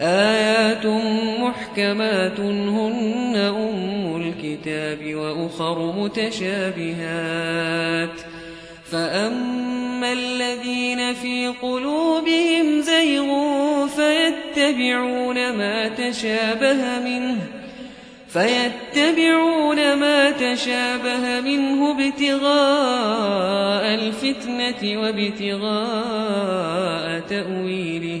آيات محكمات هن أم الكتاب وأخر متشابهات. فأما الذين في قلوبهم زيغ فيتبعون ما تشابه منه فيتبعون ما تشابه منه ابتغاء الفتنة وابتغاء تأويله.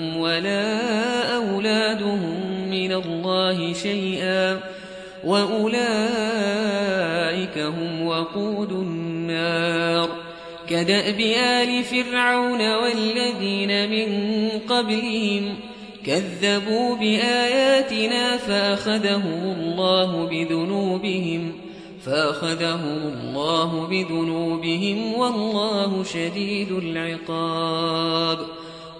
ولا أولادهم من الله شيئا وأولئك هم وقود النار كدأب آل فرعون والذين من قبلهم كذبوا بآياتنا فأخذهم الله بذنوبهم فأخذهم الله بذنوبهم والله شديد العقاب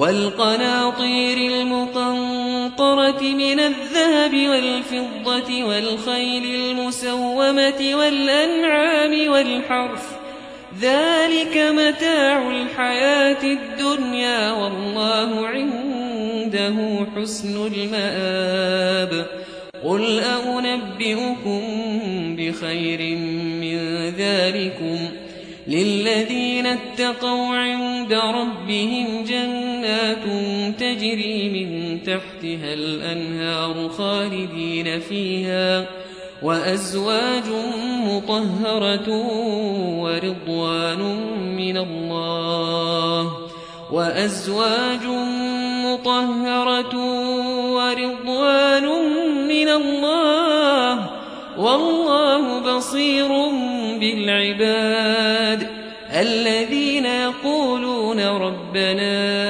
والقناطير المقنطرة من الذهب والفضة والخيل المسومة والأنعام والحرث ذلك متاع الحياة الدنيا والله عنده حسن المآب قل أنبئكم بخير من ذلكم للذين اتقوا عند ربهم جنات تجري من تحتها الأنهار خالدين فيها وأزواج مطهرة ورضوان من الله وأزواج مطهرة ورضوان من الله والله بصير بالعباد الذين يقولون ربنا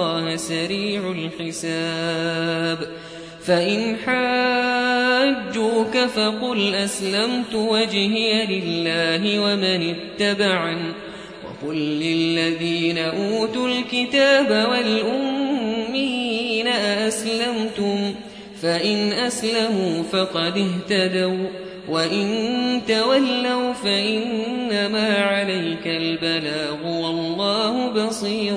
الله سريع الحساب. فإن حاجوك فقل أسلمت وجهي لله ومن اتبعني. وقل للذين أوتوا الكتاب والأمين أسلمتم. فإن أسلموا فقد اهتدوا. وإن تولوا فإنما عليك البلاغ. والله بصير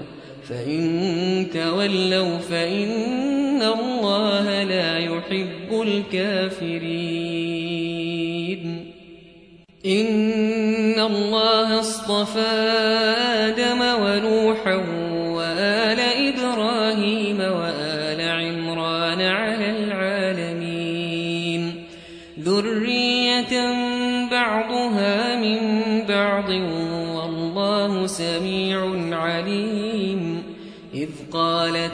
فإن تولوا فإن الله لا يحب الكافرين. إن الله اصطفى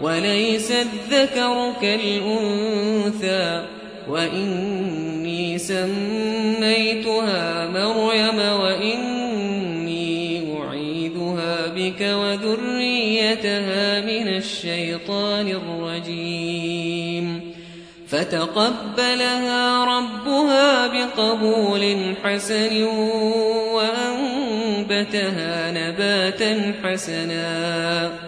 وليس الذكر كالأنثى وإني سميتها مريم وإني أعيدها بك وذريتها من الشيطان الرجيم. فتقبلها ربها بقبول حسن وأنبتها نباتا حسنا.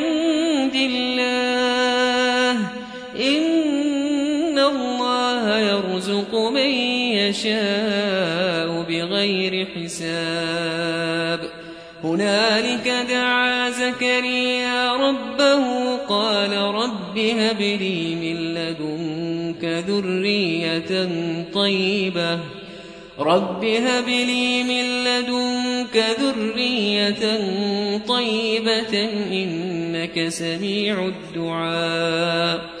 يشاء بغير حساب. هنالك دعا زكريا ربه قال رب هب لي من لدنك ذرية طيبة. رب هب لي من لدنك ذرية طيبة إنك سميع الدعاء.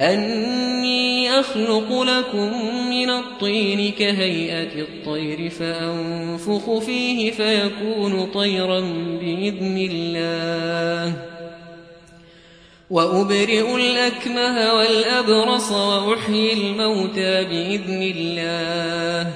أني أخلق لكم من الطين كهيئة الطير فأنفخ فيه فيكون طيرا بإذن الله. وأبرئ الأكمه والأبرص وأحيي الموتى بإذن الله.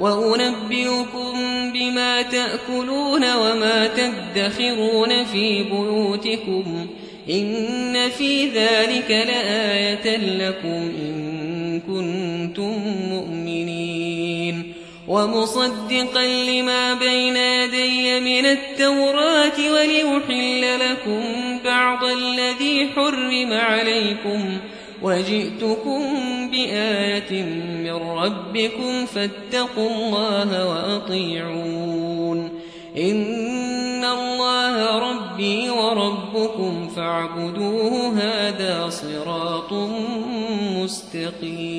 وأنبئكم بما تأكلون وما تدخرون في بيوتكم. إن في ذلك لآية لكم إن كنتم مؤمنين ومصدقا لما بين يدي من التوراة وليحل لكم بعض الذي حرم عليكم وجئتكم بآية من ربكم فاتقوا الله وأطيعون إن الله ربي وربكم فاعبدوه هذا صراط مستقيم.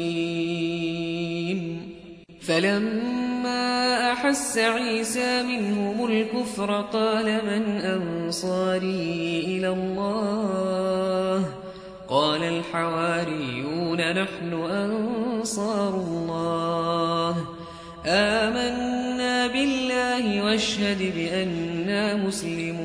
فلما أحس عيسى منهم الكفر قال من أنصاري إلى الله؟ قال الحواريون نحن أنصار الله. آمنا بالله واشهد بأننا مسلمون.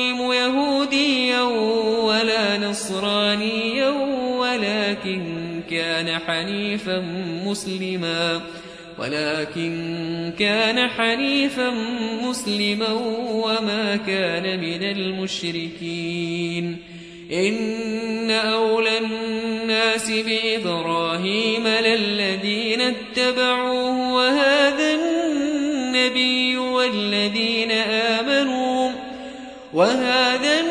نصرانيا ولكن كان حنيفا مسلما. ولكن كان حنيفا مسلما وما كان من المشركين. إن أولى الناس بإبراهيم للذين اتبعوه وهذا النبي والذين آمنوا وهذا النبي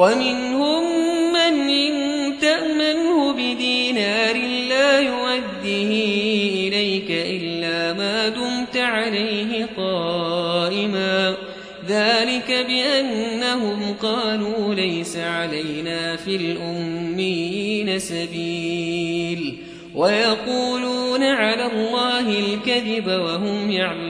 ومنهم من إن تأمنه بدينار لا يؤديه إليك إلا ما دمت عليه قائما. ذلك بأنهم قالوا ليس علينا في الأمين سبيل. ويقولون على الله الكذب وهم يعلمون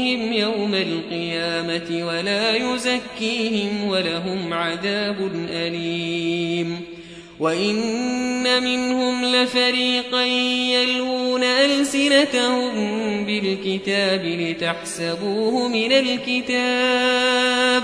يوم القيامة ولا يزكيهم ولهم عذاب أليم. وإن منهم لفريقا يلوون ألسنتهم بالكتاب لتحسبوه من الكتاب.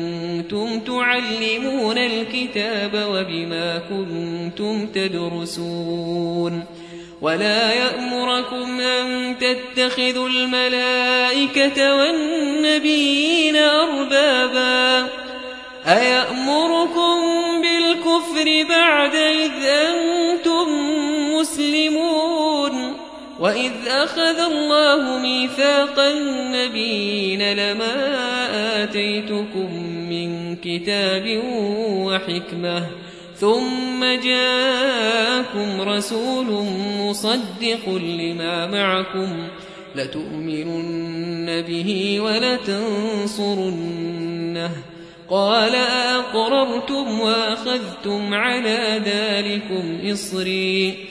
تعلمون الكتاب وبما كنتم تدرسون ولا يأمركم أن تتخذوا الملائكة والنبيين أربابا أيأمركم بالكفر بعد إذ وإذ أخذ الله ميثاق النبيين لما آتيتكم من كتاب وحكمة ثم جاءكم رسول مصدق لما معكم لتؤمنن به ولتنصرنه قال أقررتم وأخذتم على ذلكم إصري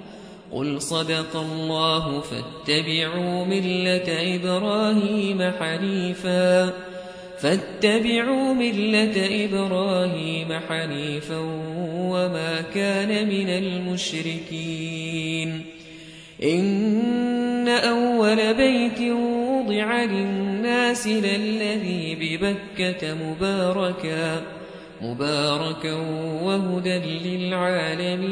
قل صدق الله فاتبعوا ملة إبراهيم حنيفا فاتبعوا ملة إبراهيم حنيفا وما كان من المشركين إن أول بيت وضع للناس للذي ببكة مباركا مباركا وهدى للعالمين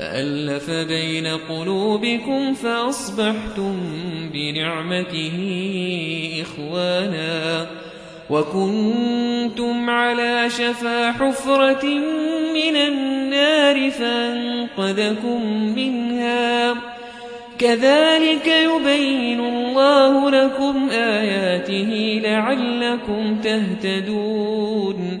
فألف بين قلوبكم فأصبحتم بنعمته إخوانا وكنتم على شفا حفرة من النار فأنقذكم منها. كذلك يبين الله لكم آياته لعلكم تهتدون.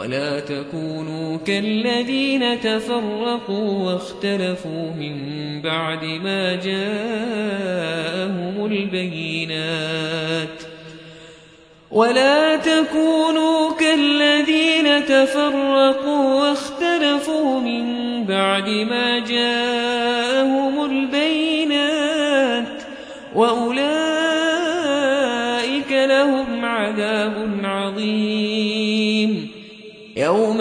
ولا تكونوا كالذين تفرقوا واختلفوا من بعد ما جاءهم البينات ولا تكونوا كالذين تفرقوا واختلفوا من بعد ما جاءهم البينات وأولئك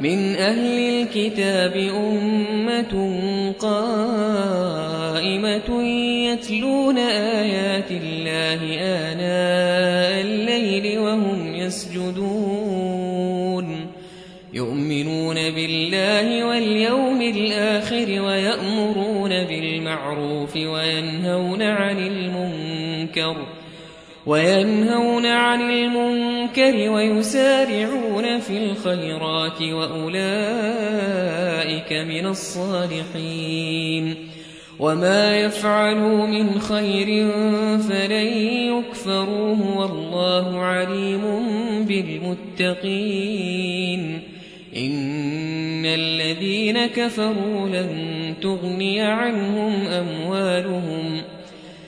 من أهل الكتاب أمة قائمة يتلون آيات الله آناء الليل وهم يسجدون. يؤمنون بالله واليوم الآخر ويأمرون بالمعروف وينهون وينهون عن المنكر ويسارعون في الخيرات وأولئك من الصالحين. وما يفعلوا من خير فلن يكفروه والله عليم بالمتقين. إن الذين كفروا لن تغني عنهم أموالهم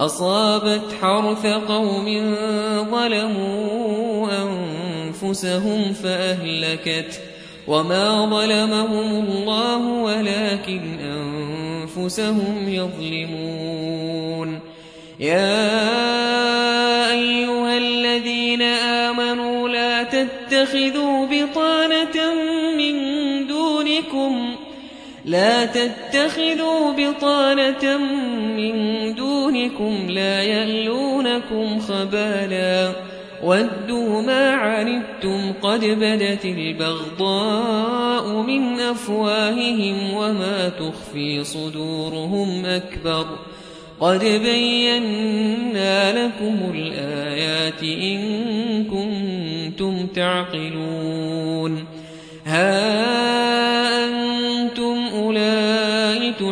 أصابت حرث قوم ظلموا أنفسهم فأهلكت وما ظلمهم الله ولكن أنفسهم يظلمون. يا أيها الذين آمنوا لا تتخذوا بطانة لا تتخذوا بطانة من دونكم لا يألونكم خبالا ودوا ما عنتم قد بدت البغضاء من أفواههم وما تخفي صدورهم أكبر قد بينا لكم الآيات إن كنتم تعقلون ها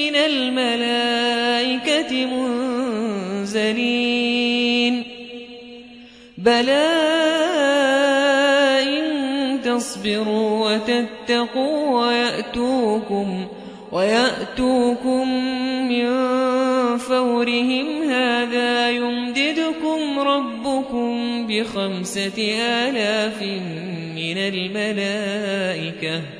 من الملائكة منزلين. بلى إن تصبروا وتتقوا ويأتوكم ويأتوكم من فورهم. هذا يمددكم ربكم بخمسة آلاف من الملائكة.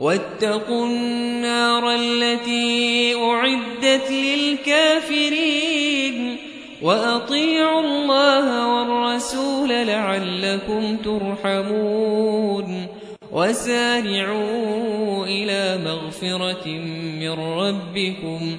واتقوا النار التي أعدت للكافرين وأطيعوا الله والرسول لعلكم ترحمون وسارعوا إلى مغفرة من ربكم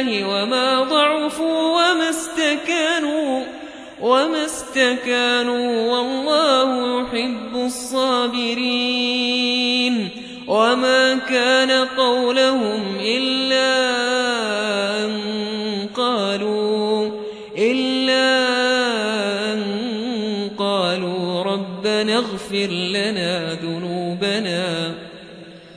الله وما ضعفوا وما استكانوا وما استكانوا والله يحب الصابرين وما كان قولهم إلا أن قالوا إلا أن قالوا ربنا اغفر لنا ذنوبنا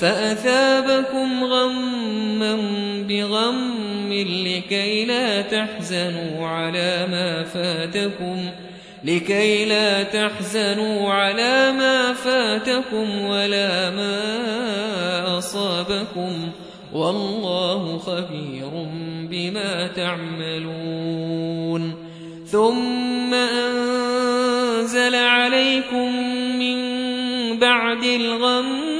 فأثابكم غما بغم لكي لا تحزنوا على ما فاتكم لكي لا تحزنوا على ما فاتكم ولا ما أصابكم. والله خبير بما تعملون. ثم أنزل عليكم من بعد الغم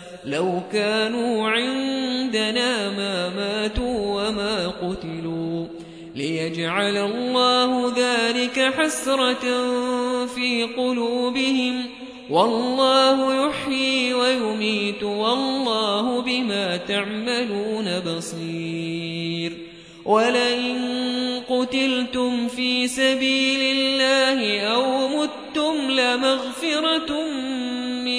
لو كانوا عندنا ما ماتوا وما قتلوا ليجعل الله ذلك حسرة في قلوبهم والله يحيي ويميت والله بما تعملون بصير ولئن قتلتم في سبيل الله أو متم لمغفرة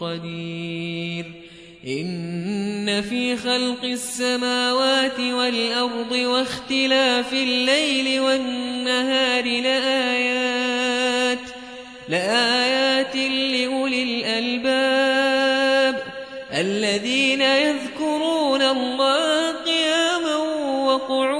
قدير. إن في خلق السماوات والأرض واختلاف الليل والنهار لآيات لآيات لأولي الألباب. الذين يذكرون الله قياما وقعودا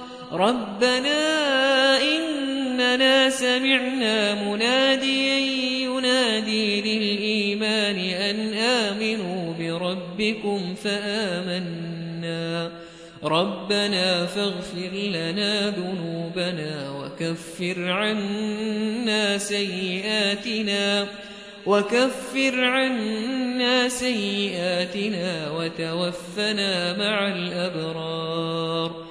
ربنا إننا سمعنا مناديا ينادي للإيمان أن آمنوا بربكم فآمنا ربنا فاغفر لنا ذنوبنا وكفر عنا سيئاتنا وكفر عنا سيئاتنا وتوفنا مع الأبرار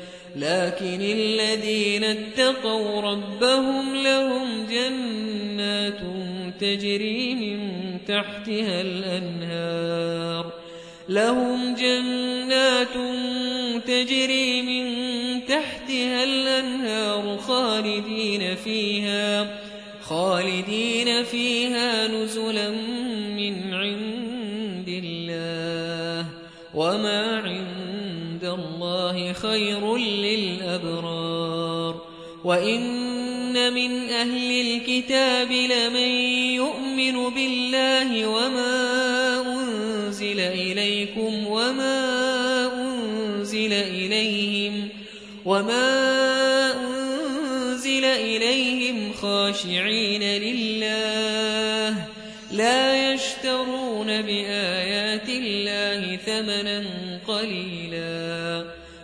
لكن الذين اتقوا ربهم لهم جنات تجري من تحتها الأنهار. لهم جنات تجري من تحتها الأنهار خالدين فيها خالدين فيها نزلا من عند الله. وما عند الله خير للأبرار. وإن من أهل الكتاب لمن يؤمن بالله وما أنزل إليكم وما أنزل إليهم وما أنزل إليهم خاشعين لله لا يشترون بآيات الله ثمنا قليلا.